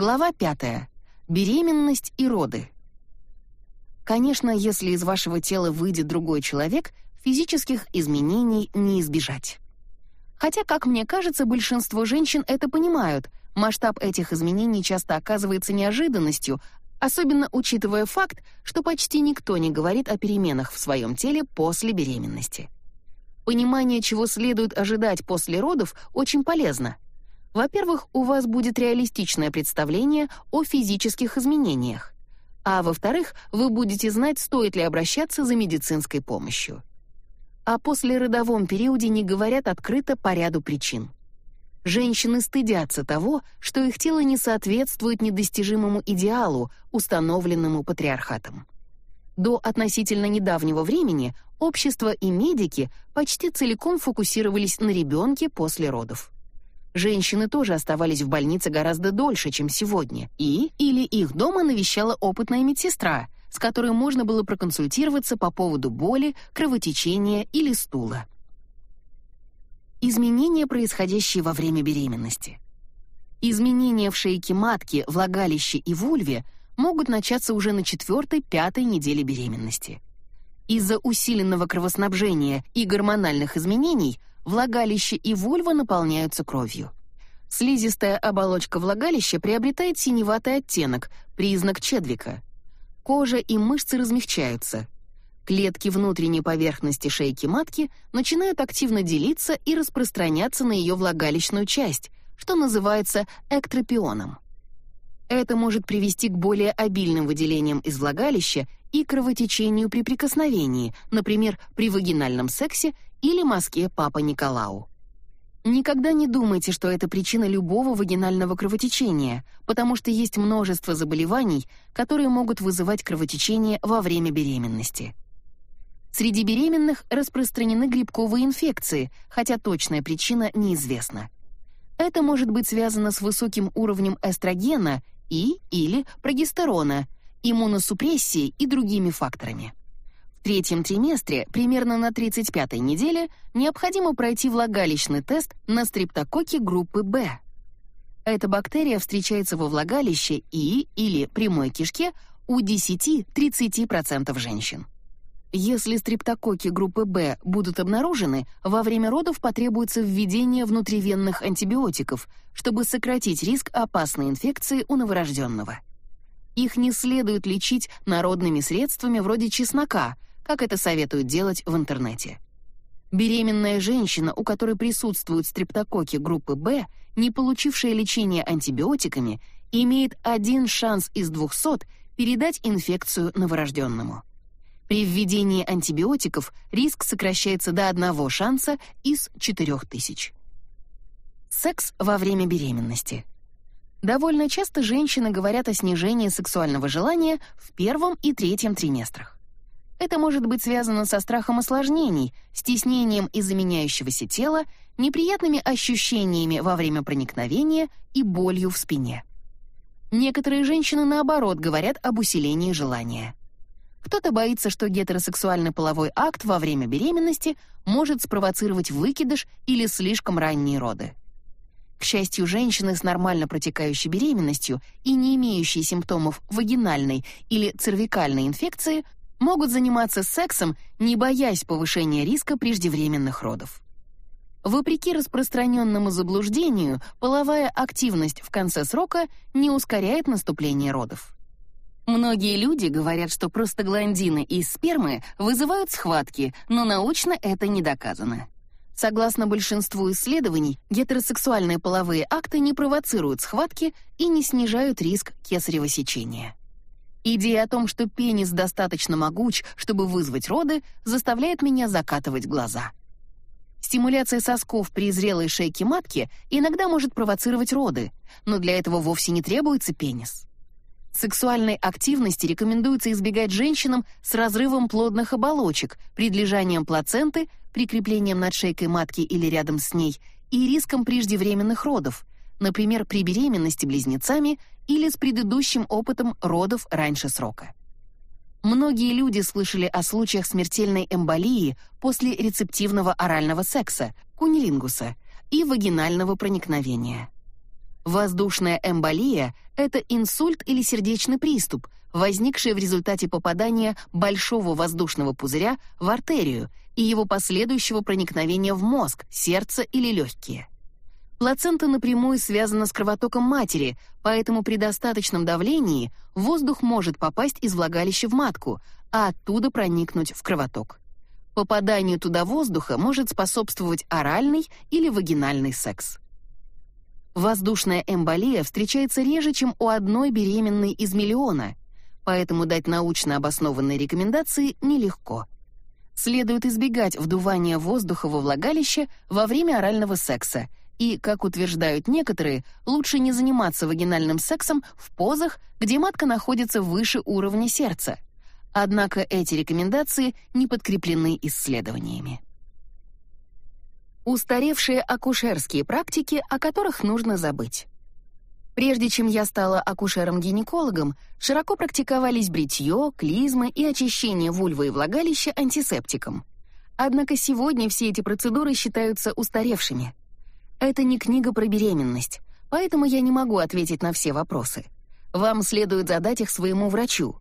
Глава 5. Беременность и роды. Конечно, если из вашего тела выйдет другой человек, физических изменений не избежать. Хотя, как мне кажется, большинство женщин это понимают. Масштаб этих изменений часто оказывается неожиданностью, особенно учитывая факт, что почти никто не говорит о переменах в своем теле после беременности. Понимание, чего следует ожидать после родов, очень полезно — во-первых, у вас будет реалистичное представление о физических изменениях. А во-вторых, вы будете знать, стоит ли обращаться за медицинской помощью. О послеродовом периоде не говорят открыто по ряду причин. Женщины стыдятся того, что их тело не соответствует недостижимому идеалу, установленному патриархатом. До относительно недавнего времени общество и медики почти целиком фокусировались на ребенке после родов. Женщины тоже оставались в больнице гораздо дольше, чем сегодня, и или их дома навещала опытная медсестра, с которой можно было проконсультироваться по поводу боли, кровотечения или стула. Изменения, происходящие во время беременности. Изменения в шейке матки, влагалище и вульве могут начаться уже на четвертой-пятой неделе беременности. Из-за усиленного кровоснабжения и гормональных изменений – влагалище и вульва наполняются кровью. Слизистая оболочка влагалища приобретает синеватый оттенок, признак Чедвика. Кожа и мышцы размягчаются. Клетки внутренней поверхности шейки матки начинают активно делиться и распространяться на ее влагалищную часть, что называется эктропионом. Это может привести к более обильным выделениям из влагалища и кровотечению при прикосновении, например, при вагинальном сексе или мазке Папа Николау. Никогда не думайте, что это причина любого вагинального кровотечения, потому что есть множество заболеваний, которые могут вызывать кровотечение во время беременности. Среди беременных распространены грибковые инфекции, хотя точная причина неизвестна. Это может быть связано с высоким уровнем эстрогена и или прогестерона, иммуносупрессией и другими факторами. В третьем триместре, примерно на 35-й неделе, необходимо пройти влагалищный тест на стрептококки группы Б. Эта бактерия встречается во влагалище и или прямой кишке у 10-30% женщин. Если стрептококки группы Б будут обнаружены, во время родов потребуется введение внутривенных антибиотиков, чтобы сократить риск опасной инфекции у новорожденного. Их не следует лечить народными средствами вроде чеснока – как это советуют делать в интернете. Беременная женщина, у которой присутствуют стрептококки группы Б, не получившая лечение антибиотиками, имеет один шанс из 200 передать инфекцию новорожденному. При введении антибиотиков риск сокращается до одного шанса из 4000. Секс во время беременности. Довольно часто женщины говорят о снижении сексуального желания в первом и третьем триместрах. Это может быть связано со страхом осложнений, стеснением из-за меняющегося тела, неприятными ощущениями во время проникновения и болью в спине. Некоторые женщины, наоборот, говорят об усилении желания. Кто-то боится, что гетеросексуальный половой акт во время беременности может спровоцировать выкидыш или слишком ранние роды. К счастью, женщины с нормально протекающей беременностью и не имеющие симптомов вагинальной или цервикальной инфекции могут заниматься сексом, не боясь повышения риска преждевременных родов. Вопреки распространенному заблуждению, половая активность в конце срока не ускоряет наступление родов. Многие люди говорят, что простагландины из спермы вызывают схватки, но научно это не доказано. Согласно большинству исследований, гетеросексуальные половые акты не провоцируют схватки и не снижают риск кесарево сечения. Идея о том, что пенис достаточно могуч, чтобы вызвать роды, заставляет меня закатывать глаза. Стимуляция сосков при зрелой шейке матки иногда может провоцировать роды, но для этого вовсе не требуется пенис. Сексуальной активности рекомендуется избегать женщинам с разрывом плодных оболочек, предлежанием плаценты, прикреплением над шейкой матки или рядом с ней и риском преждевременных родов, например, при беременности близнецами или с предыдущим опытом родов раньше срока. Многие люди слышали о случаях смертельной эмболии после рецептивного орального секса, кунилингуса, и вагинального проникновения. Воздушная эмболия — Это инсульт или сердечный приступ, возникший в результате попадания большого воздушного пузыря в артерию и его последующего проникновения в мозг, сердце или легкие. Плацента напрямую связана с кровотоком матери, поэтому при достаточном давлении воздух может попасть из влагалища в матку, а оттуда проникнуть в кровоток. Попаданию туда воздуха может способствовать оральный или вагинальный секс. Воздушная эмболия встречается реже, чем у одной беременной из миллиона, поэтому дать научно обоснованные рекомендации нелегко. Следует избегать вдувания воздуха во влагалище во время орального секса и, как утверждают некоторые, лучше не заниматься вагинальным сексом в позах, где матка находится выше уровня сердца. Однако эти рекомендации не подкреплены исследованиями. Устаревшие акушерские практики, о которых нужно забыть. Прежде чем я стала акушером-гинекологом, широко практиковались бритье, клизмы и очищение вульвы и влагалища антисептиком. Однако сегодня все эти процедуры считаются устаревшими. Это не книга про беременность, поэтому я не могу ответить на все вопросы. Вам следует задать их своему врачу.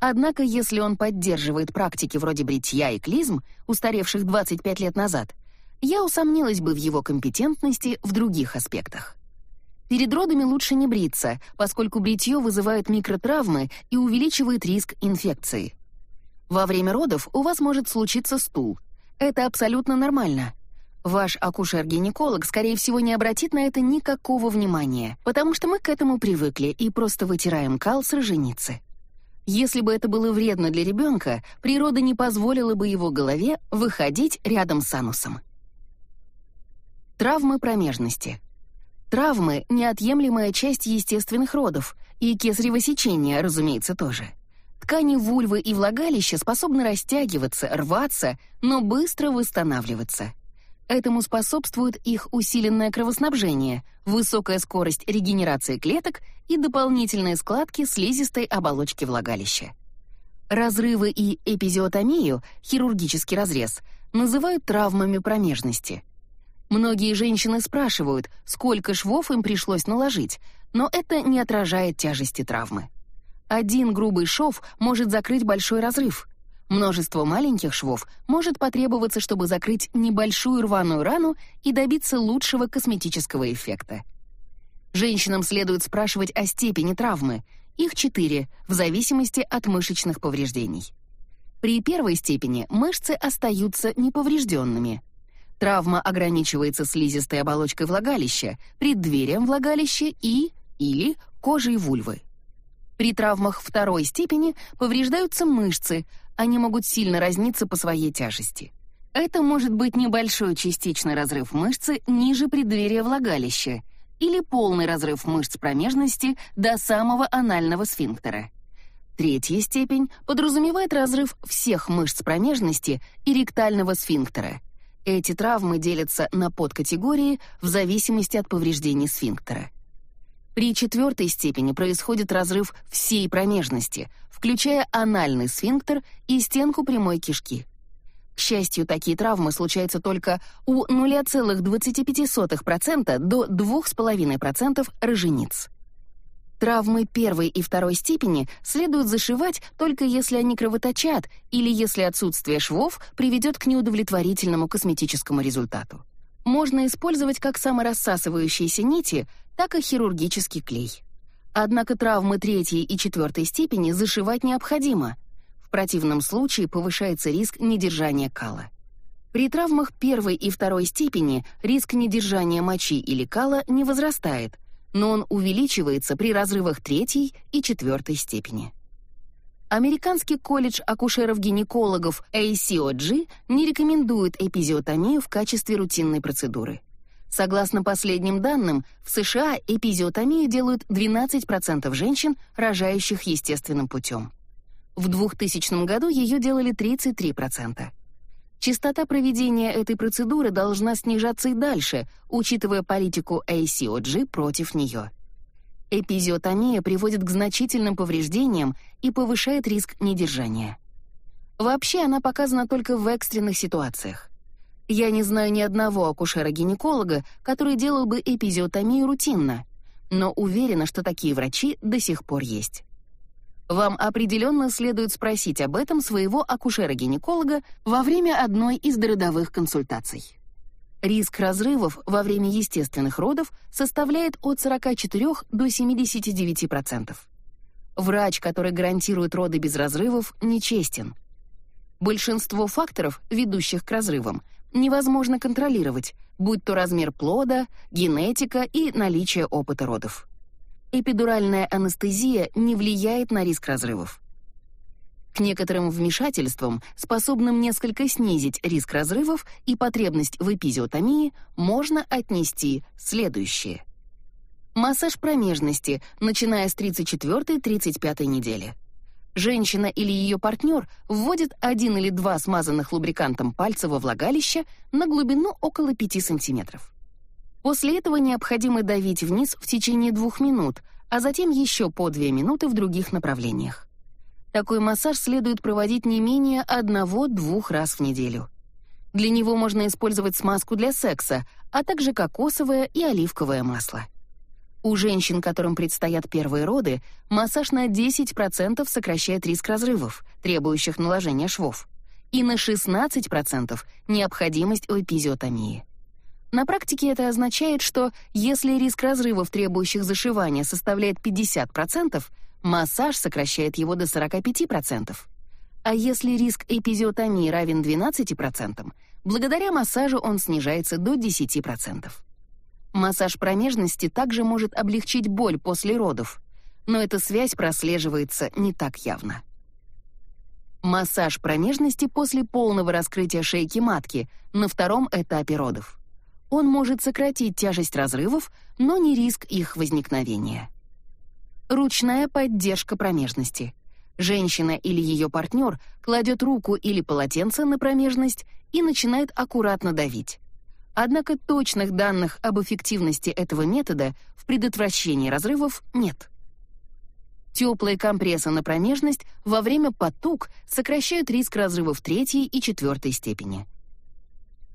Однако, если он поддерживает практики вроде бритья и клизм, устаревших 25 лет назад, я усомнилась бы в его компетентности в других аспектах. Перед родами лучше не бриться, поскольку бритье вызывает микротравмы и увеличивает риск инфекции. Во время родов у вас может случиться стул. Это абсолютно нормально. Ваш акушер-гинеколог, скорее всего, не обратит на это никакого внимания, потому что мы к этому привыкли и просто вытираем кал с роженицы. Если бы это было вредно для ребенка, природа не позволила бы его голове выходить рядом с анусом. Травмы промежности. Травмы — неотъемлемая часть естественных родов, и кесарево сечение, разумеется, тоже. Ткани вульвы и влагалища способны растягиваться, рваться, но быстро восстанавливаться. Этому способствует их усиленное кровоснабжение, высокая скорость регенерации клеток и дополнительные складки слизистой оболочки влагалища. Разрывы и эпизиотомию, хирургический разрез, называют травмами промежности — Многие женщины спрашивают, сколько швов им пришлось наложить, но это не отражает тяжести травмы. Один грубый шов может закрыть большой разрыв. Множество маленьких швов может потребоваться, чтобы закрыть небольшую рваную рану и добиться лучшего косметического эффекта. Женщинам следует спрашивать о степени травмы. Их четыре, в зависимости от мышечных повреждений. При первой степени мышцы остаются неповрежденными. Травма ограничивается слизистой оболочкой влагалища, преддверием влагалища и или кожей вульвы. При травмах второй степени повреждаются мышцы, они могут сильно разниться по своей тяжести. Это может быть небольшой частичный разрыв мышцы ниже преддверия влагалища или полный разрыв мышц промежности до самого анального сфинктера. Третья степень подразумевает разрыв всех мышц промежности и ректального сфинктера — эти травмы делятся на подкатегории в зависимости от повреждений сфинктера. При четвертой степени происходит разрыв всей промежности, включая анальный сфинктер и стенку прямой кишки. К счастью, такие травмы случаются только у 0,25% до 2,5% рожениц. Травмы первой и второй степени следует зашивать только если они кровоточат или если отсутствие швов приведет к неудовлетворительному косметическому результату. Можно использовать как саморассасывающиеся нити, так и хирургический клей. Однако травмы третьей и четвертой степени зашивать необходимо. В противном случае повышается риск недержания кала. При травмах первой и второй степени риск недержания мочи или кала не возрастает — но он увеличивается при разрывах третьей и четвертой степени. Американский колледж акушеров-гинекологов ACOG не рекомендует эпизиотомию в качестве рутинной процедуры. Согласно последним данным, в США эпизиотомию делают 12% женщин, рожающих естественным путем. В 2000 году ее делали 33%. Частота проведения этой процедуры должна снижаться и дальше, учитывая политику ACOG против нее. Эпизиотомия приводит к значительным повреждениям и повышает риск недержания. Вообще она показана только в экстренных ситуациях. Я не знаю ни одного акушера-гинеколога, который делал бы эпизиотомию рутинно. но уверена, что такие врачи до сих пор есть. Вам определенно следует спросить об этом своего акушера-гинеколога во время одной из дородовых консультаций. Риск разрывов во время естественных родов составляет от 44 до 79%. Врач, который гарантирует роды без разрывов, нечестен. Большинство факторов, ведущих к разрывам, невозможно контролировать, будь то размер плода, генетика и наличие опыта родов эпидуральная анестезия не влияет на риск разрывов. К некоторым вмешательствам, способным несколько снизить риск разрывов и потребность в эпизиотомии, можно отнести следующее. Массаж промежности, начиная с 34-35 недели. Женщина или ее партнер вводит один или два смазанных лубрикантом пальца во влагалище на глубину около 5 сантиметров. После этого необходимо давить вниз в течение двух минут, а затем еще по две минуты в других направлениях. Такой массаж следует проводить не менее одного-двух раз в неделю. Для него можно использовать смазку для секса, а также кокосовое и оливковое масло. У женщин, которым предстоят первые роды, массаж на 10% сокращает риск разрывов, требующих наложения швов, и на 16% необходимость эпизиотомии. На практике это означает, что если риск разрывов, требующих зашивания, составляет 50%, массаж сокращает его до 45%. А если риск эпизиотомии равен 12%, благодаря массажу он снижается до 10%. Массаж промежности также может облегчить боль после родов, но эта связь прослеживается не так явно. Массаж промежности после полного раскрытия шейки матки на втором этапе родов. Он может сократить тяжесть разрывов, но не риск их возникновения. Ручная поддержка промежности. Женщина или ее партнер кладет руку или полотенце на промежность и начинает аккуратно давить. Однако точных данных об эффективности этого метода в предотвращении разрывов нет. Теплые компрессы на промежность во время потуг сокращают риск разрывов третьей и четвертой степени.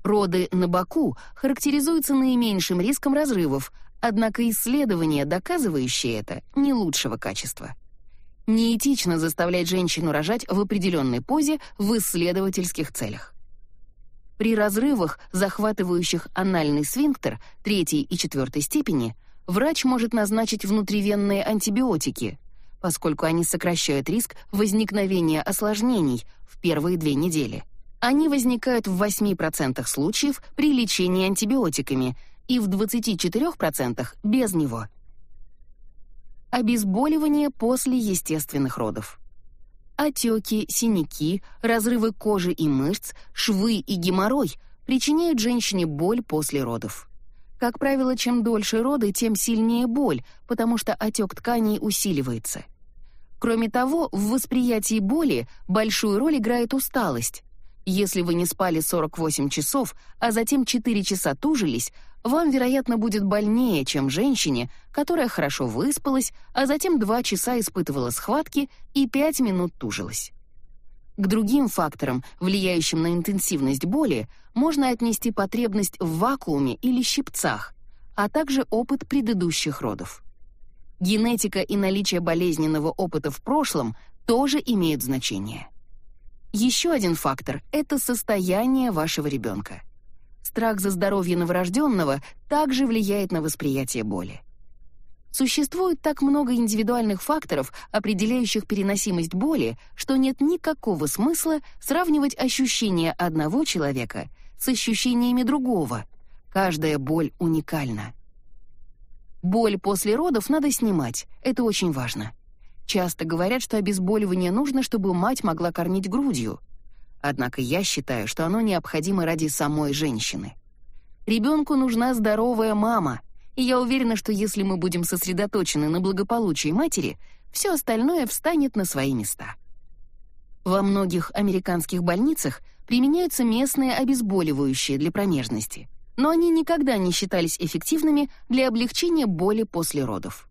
Роды на боку характеризуются наименьшим риском разрывов, однако исследования, доказывающие это, не лучшего качества. Неэтично заставлять женщину рожать в определенной позе в исследовательских целях. При разрывах, захватывающих анальный сфинктер третьей и четвертой степени, врач может назначить внутривенные антибиотики, поскольку они сокращают риск возникновения осложнений в первые две недели. Они возникают в 8% случаев при лечении антибиотиками и в 24% без него. Обезболивание после естественных родов. Отеки, синяки, разрывы кожи и мышц, швы и геморрой причиняют женщине боль после родов. Как правило, чем дольше роды, тем сильнее боль, потому что отек тканей усиливается. Кроме того, в восприятии боли большую роль играет усталость. Если вы не спали 48 часов, а затем 4 часа тужились, вам, вероятно, будет больнее, чем женщине, которая хорошо выспалась, а затем 2 часа испытывала схватки и 5 минут тужилась. К другим факторам, влияющим на интенсивность боли, можно отнести потребность в вакууме или щипцах, а также опыт предыдущих родов. Генетика и наличие болезненного опыта в прошлом тоже имеют значение. Еще один фактор — это состояние вашего ребенка. Страх за здоровье новорожденного также влияет на восприятие боли. Существует так много индивидуальных факторов, определяющих переносимость боли, что нет никакого смысла сравнивать ощущения одного человека с ощущениями другого. Каждая боль уникальна. Боль после родов надо снимать, это очень важно. Часто говорят, что обезболивание нужно, чтобы мать могла кормить грудью. Однако я считаю, что оно необходимо ради самой женщины. Ребенку нужна здоровая мама, и я уверена, что если мы будем сосредоточены на благополучии матери, все остальное встанет на свои места. Во многих американских больницах применяются местные обезболивающие для промежности, но они никогда не считались эффективными для облегчения боли после родов.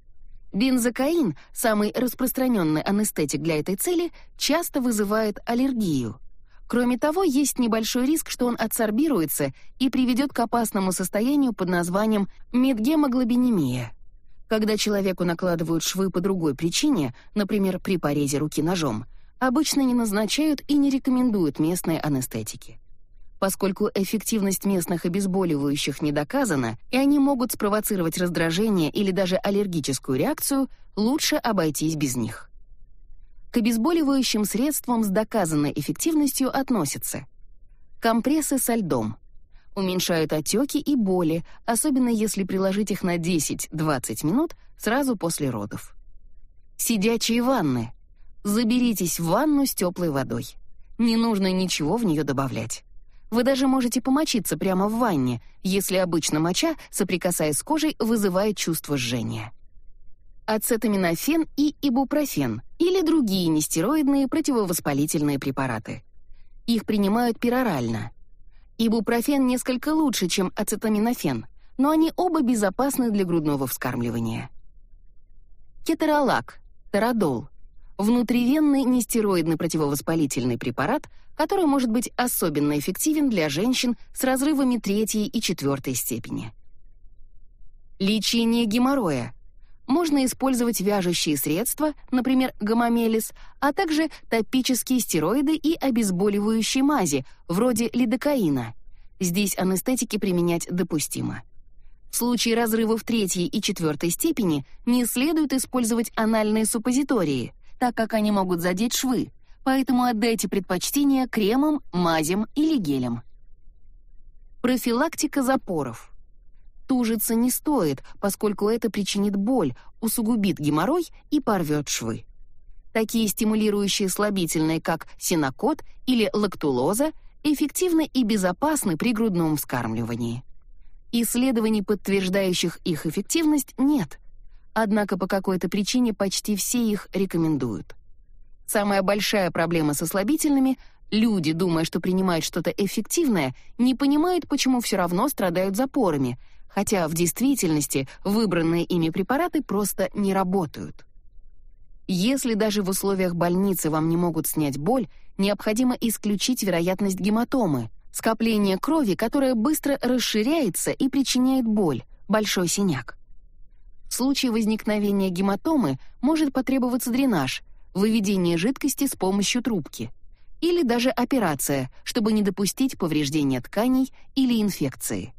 Бензокаин, самый распространенный анестетик для этой цели, часто вызывает аллергию. Кроме того, есть небольшой риск, что он адсорбируется и приведет к опасному состоянию под названием медгемоглобинемия. Когда человеку накладывают швы по другой причине, например, при порезе руки ножом, обычно не назначают и не рекомендуют местной анестетики. Поскольку эффективность местных обезболивающих не доказана, и они могут спровоцировать раздражение или даже аллергическую реакцию, лучше обойтись без них. К обезболивающим средствам с доказанной эффективностью относятся компрессы со льдом, уменьшают отеки и боли, особенно если приложить их на 10-20 минут сразу после родов. Сидячие ванны. Заберитесь в ванну с теплой водой. Не нужно ничего в нее добавлять. Вы даже можете помочиться прямо в ванне, если обычно моча, соприкасаясь с кожей, вызывает чувство жжения. Ацетаминофен и ибупрофен или другие нестероидные противовоспалительные препараты. Их принимают перорально. Ибупрофен несколько лучше, чем ацетаминофен, но они оба безопасны для грудного вскармливания. Кетеролак, тарадол — внутривенный нестероидный противовоспалительный препарат, который может быть особенно эффективен для женщин с разрывами третьей и четвертой степени. Лечение геморроя. Можно использовать вяжущие средства, например, гомомелис, а также топические стероиды и обезболивающие мази, вроде лидокаина. Здесь анестетики применять допустимо. В случае разрывов третьей и четвертой степени не следует использовать анальные суппозитории, так как они могут задеть швы, поэтому отдайте предпочтение кремам, мазям или гелям. Профилактика запоров. Тужиться не стоит, поскольку это причинит боль, усугубит геморрой и порвет швы. Такие стимулирующие слабительные, как синокот или лактулоза, эффективны и безопасны при грудном вскармливании. Исследований, подтверждающих их эффективность, нет. Однако по какой-то причине почти все их рекомендуют. Самая большая проблема со слабительными — люди, думая, что принимают что-то эффективное, не понимают, почему все равно страдают запорами, хотя в действительности выбранные ими препараты просто не работают. Если даже в условиях больницы вам не могут снять боль, необходимо исключить вероятность гематомы, скопления крови, которое быстро расширяется и причиняет боль, большой синяк. В случае возникновения гематомы может потребоваться дренаж — выведение жидкости с помощью трубки или даже операция, чтобы не допустить повреждения тканей или инфекции.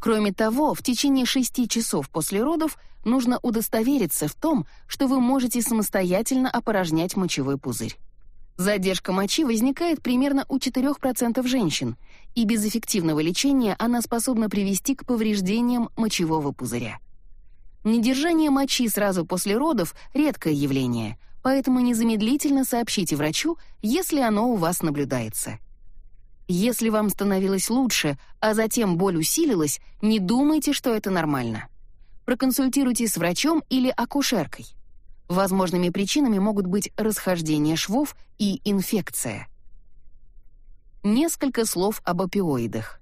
Кроме того, в течение 6 часов после родов нужно удостовериться в том, что вы можете самостоятельно опорожнять мочевой пузырь. Задержка мочи возникает примерно у 4% женщин, и без эффективного лечения она способна привести к повреждениям мочевого пузыря. Недержание мочи сразу после родов — редкое явление, поэтому незамедлительно сообщите врачу, если оно у вас наблюдается. Если вам становилось лучше, а затем боль усилилась, не думайте, что это нормально. Проконсультируйтесь с врачом или акушеркой. Возможными причинами могут быть расхождение швов и инфекция. Несколько слов об опиоидах.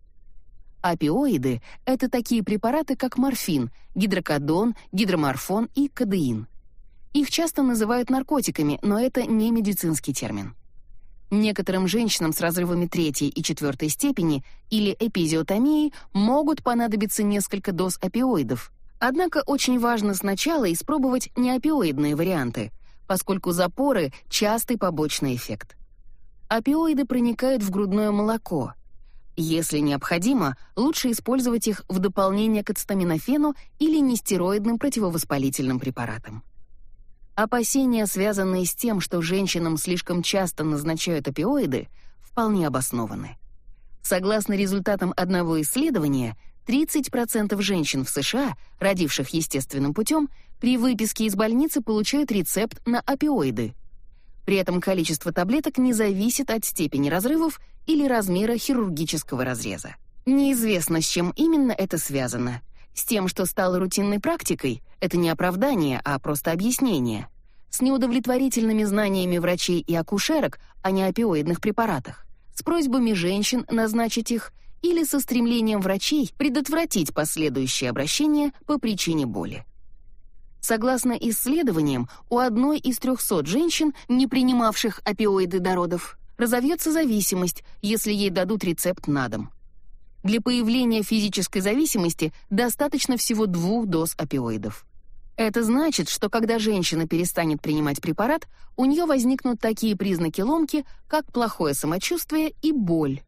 Опиоиды — это такие препараты, как морфин, гидрокодон, гидроморфон и кодеин. Их часто называют наркотиками, но это не медицинский термин. Некоторым женщинам с разрывами третьей и четвертой степени или эпизиотомией могут понадобиться несколько доз опиоидов. Однако очень важно сначала испробовать неопиоидные варианты, поскольку запоры — частый побочный эффект. Опиоиды проникают в грудное молоко. Если необходимо, лучше использовать их в дополнение к ацетаминофену или нестероидным противовоспалительным препаратам. Опасения, связанные с тем, что женщинам слишком часто назначают опиоиды, вполне обоснованы. Согласно результатам одного исследования, 30% женщин в США, родивших естественным путем, при выписке из больницы получают рецепт на опиоиды. При этом количество таблеток не зависит от степени разрывов или размера хирургического разреза. Неизвестно, с чем именно это связано — с тем, что стало рутинной практикой, это не оправдание, а просто объяснение. С неудовлетворительными знаниями врачей и акушерок о неопиоидных препаратах, с просьбами женщин назначить их или со стремлением врачей предотвратить последующее обращение по причине боли. Согласно исследованиям, у одной из 300 женщин, не принимавших опиоиды до родов, разовьется зависимость, если ей дадут рецепт на дом. Для появления физической зависимости достаточно всего двух доз опиоидов. Это значит, что когда женщина перестанет принимать препарат, у нее возникнут такие признаки ломки, как плохое самочувствие и боль.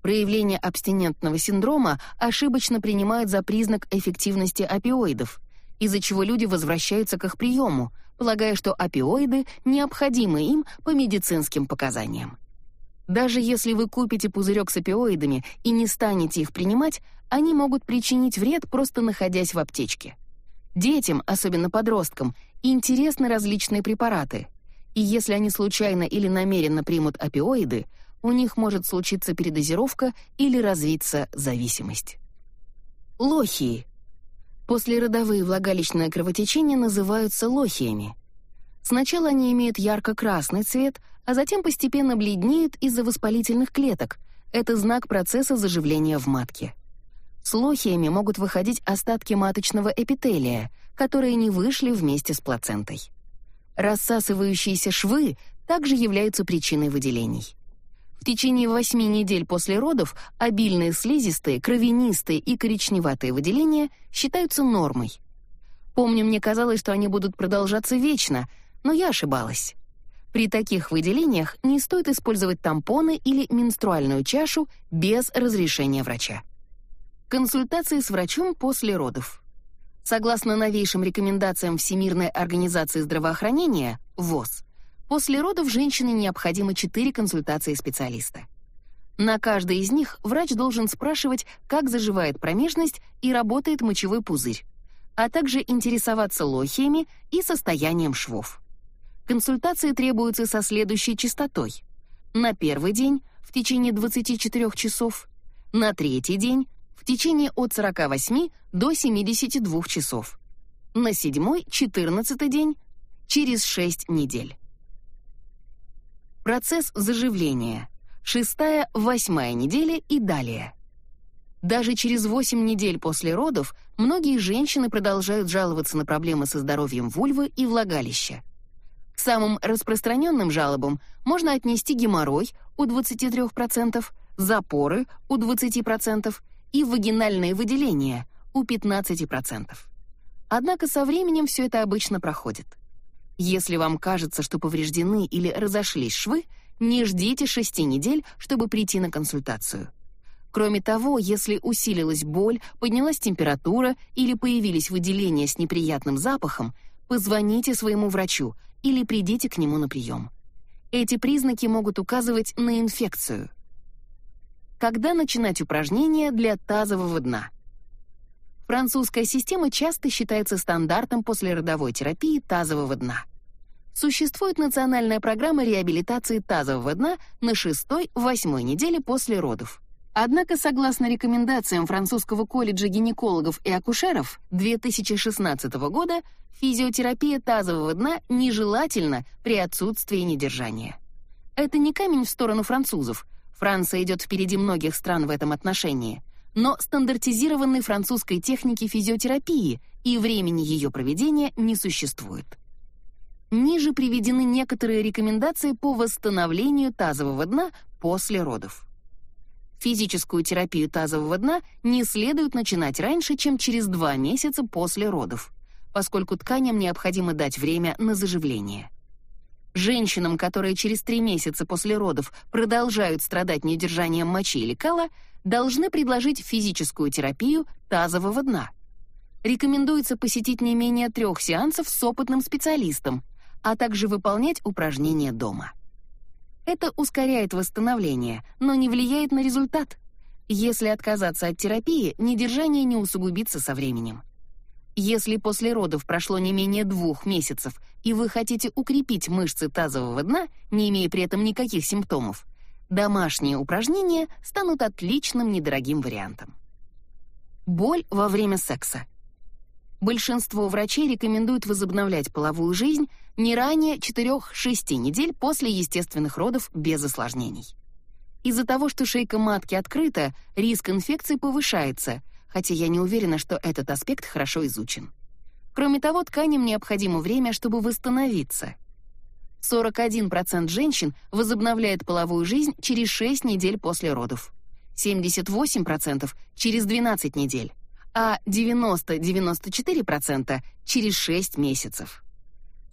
Проявление абстинентного синдрома ошибочно принимают за признак эффективности опиоидов, из-за чего люди возвращаются к их приему, полагая, что опиоиды необходимы им по медицинским показаниям. Даже если вы купите пузырек с опиоидами и не станете их принимать, они могут причинить вред, просто находясь в аптечке. Детям, особенно подросткам, интересны различные препараты. И если они случайно или намеренно примут опиоиды, у них может случиться передозировка или развиться зависимость. Лохии. Послеродовые влагалищные кровотечения называются лохиями. Сначала они имеют ярко-красный цвет, а затем постепенно бледнеют из-за воспалительных клеток. Это знак процесса заживления в матке. С лохиями могут выходить остатки маточного эпителия, которые не вышли вместе с плацентой. Рассасывающиеся швы также являются причиной выделений. Течение 8 недель после родов обильные слизистые, кровянистые и коричневатые выделения считаются нормой. Помню, мне казалось, что они будут продолжаться вечно, но я ошибалась. При таких выделениях не стоит использовать тампоны или менструальную чашу без разрешения врача. Консультации с врачом после родов. Согласно новейшим рекомендациям Всемирной организации здравоохранения, ВОЗ, после родов женщине необходимо 4 консультации специалиста. На каждой из них врач должен спрашивать, как заживает промежность и работает мочевой пузырь, а также интересоваться лохиями и состоянием швов. Консультации требуются со следующей частотой. На первый день в течение 24 часов, на третий день в течение от 48 до 72 часов, на седьмой, 14 день через 6 недель. Процесс заживления. Шестая, восьмая неделя и далее. Даже через 8 недель после родов многие женщины продолжают жаловаться на проблемы со здоровьем вульвы и влагалища. К самым распространенным жалобам можно отнести геморрой у 23%, запоры у 20% и вагинальные выделения у 15%. Однако со временем все это обычно проходит. Если вам кажется, что повреждены или разошлись швы, не ждите 6 недель, чтобы прийти на консультацию. Кроме того, если усилилась боль, поднялась температура или появились выделения с неприятным запахом, позвоните своему врачу или придите к нему на прием. Эти признаки могут указывать на инфекцию. Когда начинать упражнения для тазового дна? Французская система часто считается стандартом после родовой терапии тазового дна. Существует национальная программа реабилитации тазового дна на 6-8 неделе после родов. Однако, согласно рекомендациям Французского колледжа гинекологов и акушеров 2016 года, физиотерапия тазового дна нежелательна при отсутствии недержания. Это не камень в сторону французов. Франция идет впереди многих стран в этом отношении. Но стандартизированной французской техники физиотерапии и времени ее проведения не существует. Ниже приведены некоторые рекомендации по восстановлению тазового дна после родов. Физическую терапию тазового дна не следует начинать раньше, чем через 2 месяца после родов, поскольку тканям необходимо дать время на заживление. Женщинам, которые через 3 месяца после родов продолжают страдать недержанием мочи или кала, должны предложить физическую терапию тазового дна. Рекомендуется посетить не менее трех сеансов с опытным специалистом, а также выполнять упражнения дома. Это ускоряет восстановление, но не влияет на результат. Если отказаться от терапии, недержание не усугубится со временем. Если после родов прошло не менее двух месяцев, и вы хотите укрепить мышцы тазового дна, не имея при этом никаких симптомов, домашние упражнения станут отличным недорогим вариантом. Боль во время секса. Большинство врачей рекомендуют возобновлять половую жизнь не ранее 4-6 недель после естественных родов без осложнений. Из-за того, что шейка матки открыта, риск инфекции повышается, хотя я не уверена, что этот аспект хорошо изучен. Кроме того, тканям необходимо время, чтобы восстановиться. 41% женщин возобновляет половую жизнь через 6 недель после родов, 78% через 12 недель, а 90-94% через 6 месяцев.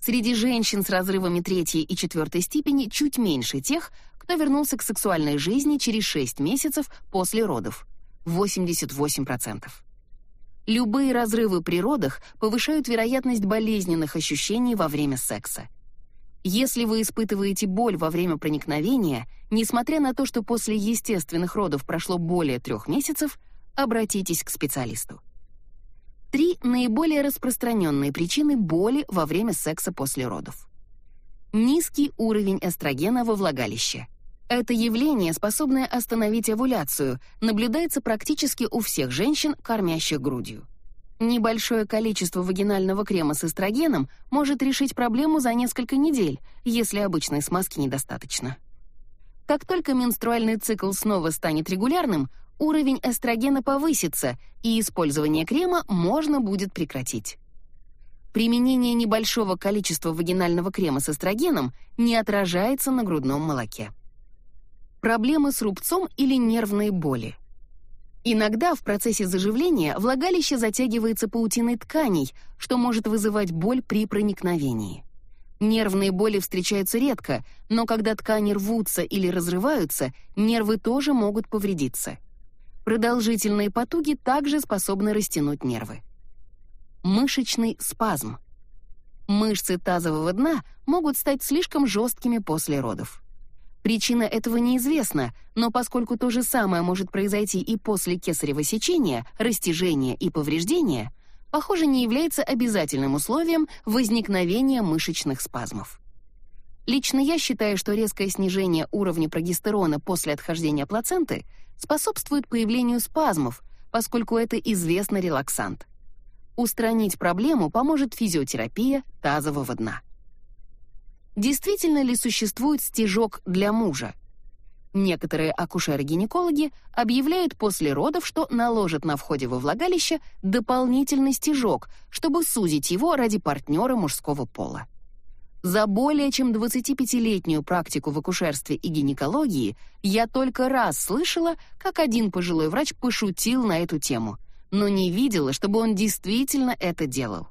Среди женщин с разрывами третьей и четвертой степени чуть меньше тех, кто вернулся к сексуальной жизни через 6 месяцев после родов 88%. Любые разрывы при родах повышают вероятность болезненных ощущений во время секса. Если вы испытываете боль во время проникновения, несмотря на то, что после естественных родов прошло более трех месяцев, обратитесь к специалисту. Три наиболее распространенные причины боли во время секса после родов. Низкий уровень эстрогена во влагалище. Это явление, способное остановить овуляцию, наблюдается практически у всех женщин, кормящих грудью. Небольшое количество вагинального крема с эстрогеном может решить проблему за несколько недель, если обычной смазки недостаточно. Как только менструальный цикл снова станет регулярным, уровень эстрогена повысится, и использование крема можно будет прекратить. Применение небольшого количества вагинального крема с эстрогеном не отражается на грудном молоке проблемы с рубцом или нервные боли. Иногда в процессе заживления влагалище затягивается паутиной тканей, что может вызывать боль при проникновении. Нервные боли встречаются редко, но когда ткани рвутся или разрываются, нервы тоже могут повредиться. Продолжительные потуги также способны растянуть нервы. Мышечный спазм. Мышцы тазового дна могут стать слишком жесткими после родов. Причина этого неизвестна, но поскольку то же самое может произойти и после кесарево сечения, растяжения и повреждения, похоже, не является обязательным условием возникновения мышечных спазмов. Лично я считаю, что резкое снижение уровня прогестерона после отхождения плаценты способствует появлению спазмов, поскольку это известный релаксант. Устранить проблему поможет физиотерапия тазового дна. Действительно ли существует стежок для мужа? Некоторые акушеры-гинекологи объявляют после родов, что наложат на входе во влагалище дополнительный стежок, чтобы сузить его ради партнера мужского пола. За более чем 25-летнюю практику в акушерстве и гинекологии я только раз слышала, как один пожилой врач пошутил на эту тему, но не видела, чтобы он действительно это делал.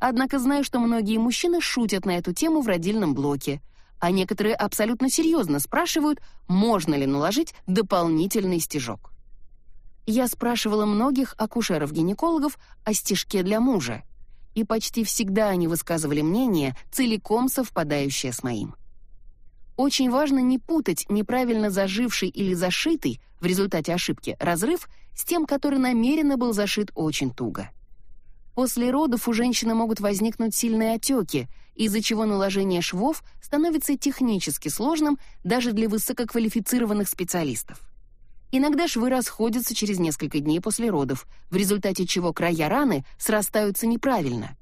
Однако знаю, что многие мужчины шутят на эту тему в родильном блоке, а некоторые абсолютно серьезно спрашивают, можно ли наложить дополнительный стежок. Я спрашивала многих акушеров-гинекологов о стежке для мужа, и почти всегда они высказывали мнение, целиком совпадающее с моим. Очень важно не путать неправильно заживший или зашитый в результате ошибки разрыв с тем, который намеренно был зашит очень туго. После родов у женщины могут возникнуть сильные отеки, из-за чего наложение швов становится технически сложным даже для высококвалифицированных специалистов. Иногда швы расходятся через несколько дней после родов, в результате чего края раны срастаются неправильно.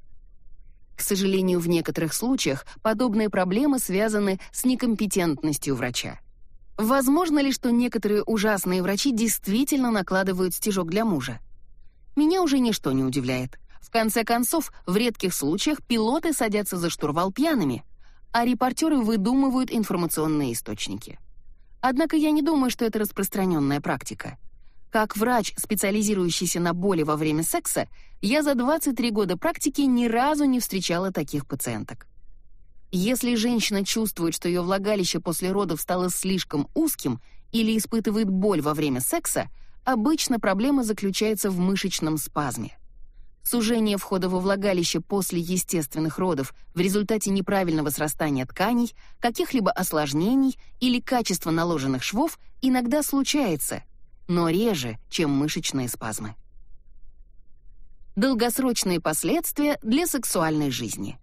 К сожалению, в некоторых случаях подобные проблемы связаны с некомпетентностью врача. Возможно ли, что некоторые ужасные врачи действительно накладывают стежок для мужа? Меня уже ничто не удивляет. В конце концов, в редких случаях пилоты садятся за штурвал пьяными, а репортеры выдумывают информационные источники. Однако я не думаю, что это распространенная практика. Как врач, специализирующийся на боли во время секса, я за 23 года практики ни разу не встречала таких пациенток. Если женщина чувствует, что ее влагалище после родов стало слишком узким или испытывает боль во время секса, обычно проблема заключается в мышечном спазме. Сужение входа во влагалище после естественных родов в результате неправильного срастания тканей, каких-либо осложнений или качества наложенных швов иногда случается, но реже, чем мышечные спазмы. Долгосрочные последствия для сексуальной жизни.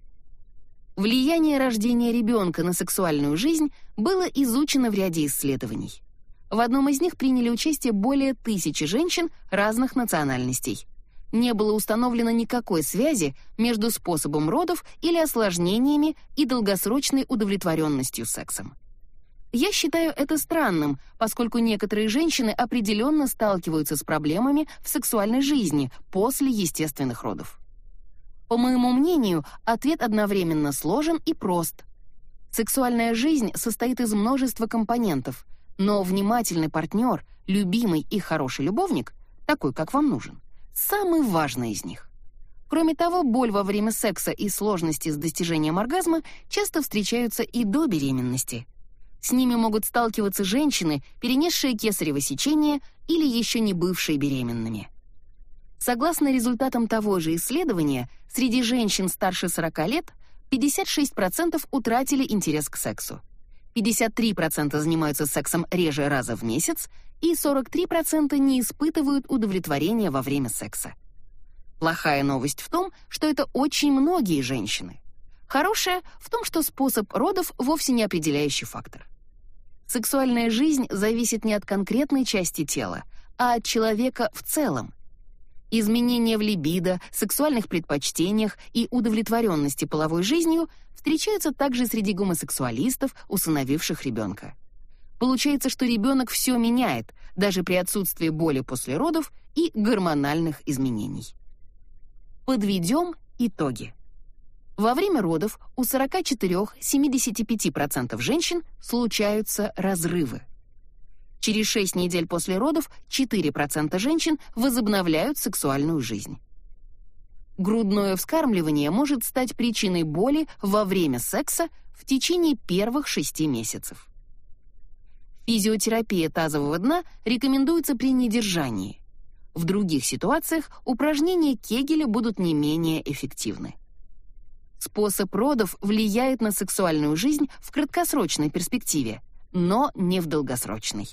Влияние рождения ребенка на сексуальную жизнь было изучено в ряде исследований. В одном из них приняли участие более тысячи женщин разных национальностей не было установлено никакой связи между способом родов или осложнениями и долгосрочной удовлетворенностью сексом. Я считаю это странным, поскольку некоторые женщины определенно сталкиваются с проблемами в сексуальной жизни после естественных родов. По моему мнению, ответ одновременно сложен и прост. Сексуальная жизнь состоит из множества компонентов, но внимательный партнер, любимый и хороший любовник, такой, как вам нужен, самый важный из них. Кроме того, боль во время секса и сложности с достижением оргазма часто встречаются и до беременности. С ними могут сталкиваться женщины, перенесшие кесарево сечение или еще не бывшие беременными. Согласно результатам того же исследования, среди женщин старше 40 лет 56% утратили интерес к сексу. 53% занимаются сексом реже раза в месяц, и 43% не испытывают удовлетворения во время секса. Плохая новость в том, что это очень многие женщины. Хорошая в том, что способ родов вовсе не определяющий фактор. Сексуальная жизнь зависит не от конкретной части тела, а от человека в целом. Изменения в либидо, сексуальных предпочтениях и удовлетворенности половой жизнью встречаются также среди гомосексуалистов, усыновивших ребенка. Получается, что ребенок все меняет, даже при отсутствии боли после родов и гормональных изменений. Подведем итоги. Во время родов у 44-75% женщин случаются разрывы. Через 6 недель после родов 4% женщин возобновляют сексуальную жизнь. Грудное вскармливание может стать причиной боли во время секса в течение первых 6 месяцев. Физиотерапия тазового дна рекомендуется при недержании. В других ситуациях упражнения Кегеля будут не менее эффективны. Способ родов влияет на сексуальную жизнь в краткосрочной перспективе, но не в долгосрочной.